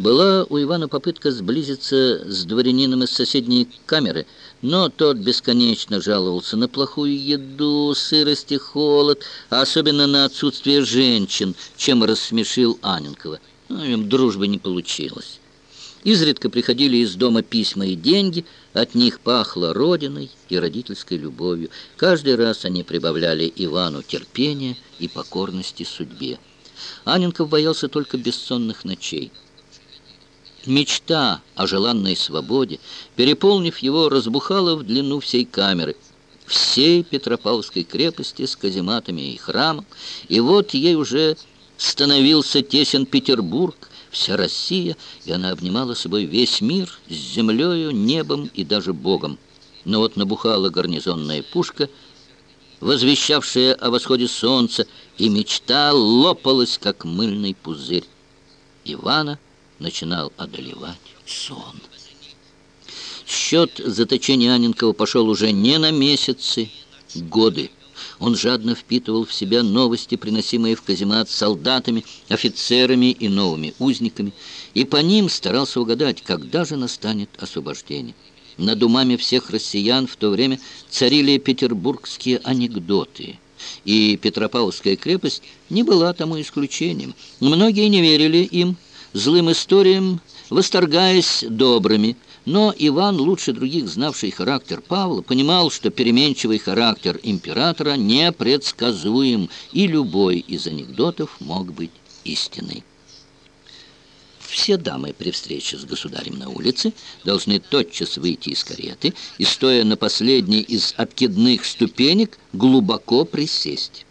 Была у Ивана попытка сблизиться с дворянином из соседней камеры, но тот бесконечно жаловался на плохую еду, сырость и холод, а особенно на отсутствие женщин, чем рассмешил Аненкова. Ну, им дружбы не получилось. Изредка приходили из дома письма и деньги, от них пахло родиной и родительской любовью. Каждый раз они прибавляли Ивану терпения и покорности судьбе. Аненков боялся только бессонных ночей. Мечта о желанной свободе, переполнив его, разбухала в длину всей камеры, всей Петропавловской крепости с казематами и храмом, и вот ей уже становился тесен Петербург, вся Россия, и она обнимала собой весь мир с землею, небом и даже Богом. Но вот набухала гарнизонная пушка, возвещавшая о восходе солнца, и мечта лопалась, как мыльный пузырь. Ивана начинал одолевать сон. Счет заточения Аненкова пошел уже не на месяцы, годы. Он жадно впитывал в себя новости, приносимые в каземат солдатами, офицерами и новыми узниками, и по ним старался угадать, когда же настанет освобождение. Над умами всех россиян в то время царили петербургские анекдоты – и Петропавловская крепость не была тому исключением. Многие не верили им, злым историям, восторгаясь добрыми. Но Иван, лучше других знавший характер Павла, понимал, что переменчивый характер императора непредсказуем, и любой из анекдотов мог быть истиной. Все дамы при встрече с государем на улице должны тотчас выйти из кареты и, стоя на последней из откидных ступенек, глубоко присесть.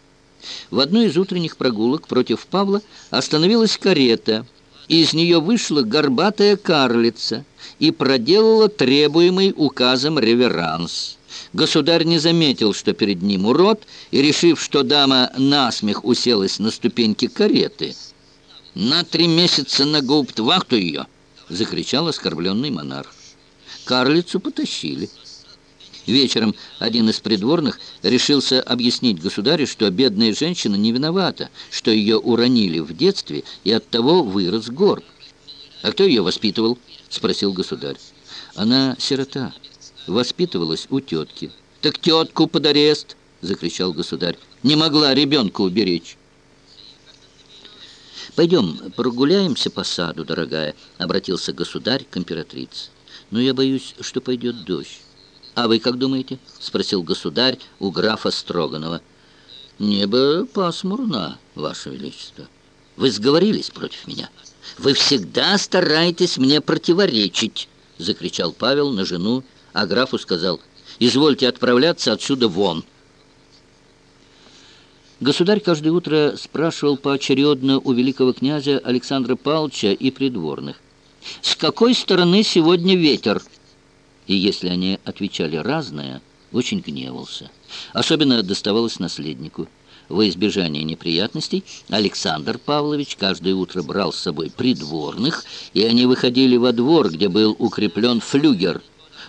В одной из утренних прогулок против Павла остановилась карета – из нее вышла горбатая карлица и проделала требуемый указом реверанс. Государь не заметил, что перед ним урод, и, решив, что дама насмех уселась на ступеньки кареты, «На три месяца на гауптвахту ее!» — закричал оскорбленный монарх. Карлицу потащили. Вечером один из придворных решился объяснить государю, что бедная женщина не виновата, что ее уронили в детстве и оттого вырос горб. «А кто ее воспитывал?» — спросил государь. «Она сирота, воспитывалась у тетки». «Так тетку под арест!» — закричал государь. «Не могла ребенка уберечь». «Пойдем прогуляемся по саду, дорогая», — обратился государь к императрице. «Но я боюсь, что пойдет дождь». «А вы как думаете?» — спросил государь у графа Строганова. «Небо пасмурно, Ваше Величество. Вы сговорились против меня. Вы всегда стараетесь мне противоречить!» — закричал Павел на жену, а графу сказал, «Извольте отправляться отсюда вон!» Государь каждое утро спрашивал поочередно у великого князя Александра Павловича и придворных, «С какой стороны сегодня ветер?» И если они отвечали разное, очень гневался. Особенно доставалось наследнику. Во избежание неприятностей Александр Павлович каждое утро брал с собой придворных, и они выходили во двор, где был укреплен флюгер.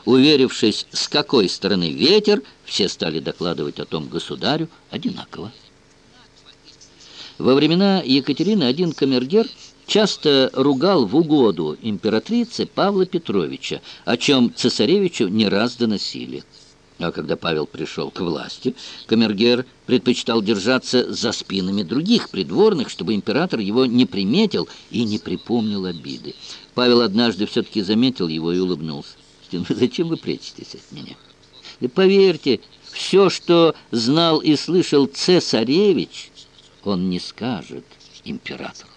Уверившись, с какой стороны ветер, все стали докладывать о том государю одинаково. Во времена Екатерины один камергер часто ругал в угоду императрице Павла Петровича, о чем цесаревичу не раз доносили. А когда Павел пришел к власти, камергер предпочитал держаться за спинами других придворных, чтобы император его не приметил и не припомнил обиды. Павел однажды все-таки заметил его и улыбнулся. «Ну, «Зачем вы прячетесь от меня?» «Да поверьте, все, что знал и слышал цесаревич, он не скажет императору».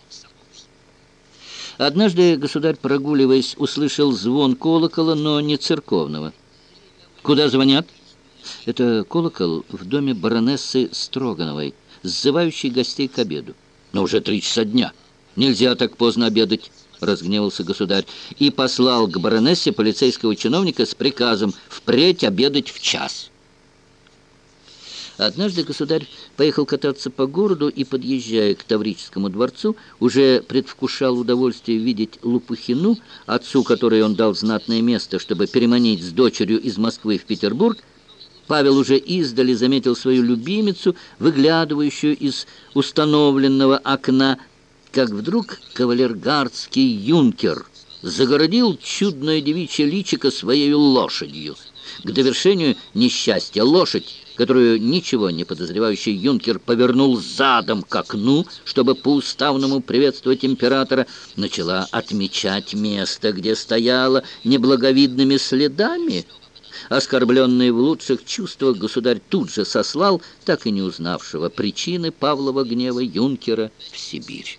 Однажды государь, прогуливаясь, услышал звон колокола, но не церковного. «Куда звонят?» «Это колокол в доме баронессы Строгановой, сзывающий гостей к обеду». «Но уже три часа дня. Нельзя так поздно обедать», — разгневался государь и послал к баронессе полицейского чиновника с приказом впредь обедать в час. Однажды государь поехал кататься по городу и, подъезжая к Таврическому дворцу, уже предвкушал удовольствие видеть Лупухину, отцу которой он дал знатное место, чтобы переманить с дочерью из Москвы в Петербург. Павел уже издали заметил свою любимицу, выглядывающую из установленного окна, как вдруг кавалергардский юнкер загородил чудное девичье личико своей лошадью. К довершению несчастья лошадь, которую ничего не подозревающий юнкер повернул задом к окну, чтобы по-уставному приветствовать императора, начала отмечать место, где стояла неблаговидными следами. Оскорбленный в лучших чувствах, государь тут же сослал, так и не узнавшего причины Павлова гнева юнкера в Сибирь.